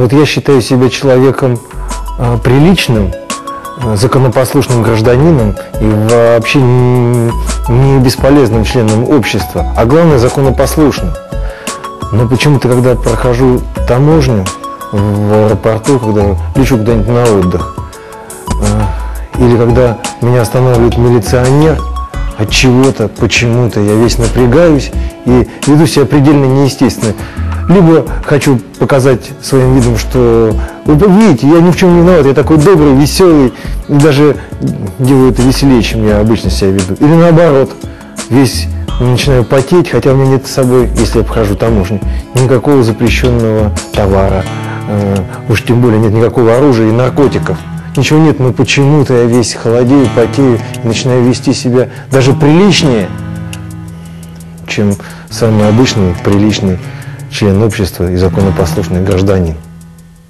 Вот я считаю себя человеком э, приличным, э, законопослушным гражданином и вообще не, не бесполезным членом общества, а главное законопослушным. Но почему-то, когда прохожу таможню в аэропорту, когда лечу куда-нибудь на отдых, э, или когда меня останавливает милиционер, от чего-то, почему-то я весь напрягаюсь и веду себя предельно неестественно. Либо хочу показать своим видом, что вы видите, я ни в чем не виноват, я такой добрый, веселый, и даже делаю это веселее, чем я обычно себя веду. Или наоборот, весь начинаю потеть, хотя у меня нет с собой, если я обхожу таможню, никакого запрещенного товара, э, уж тем более нет никакого оружия и наркотиков. Ничего нет, но почему-то я весь холодею, потею начинаю вести себя даже приличнее, чем самый обычный, приличный член общества и законопослушный гражданин.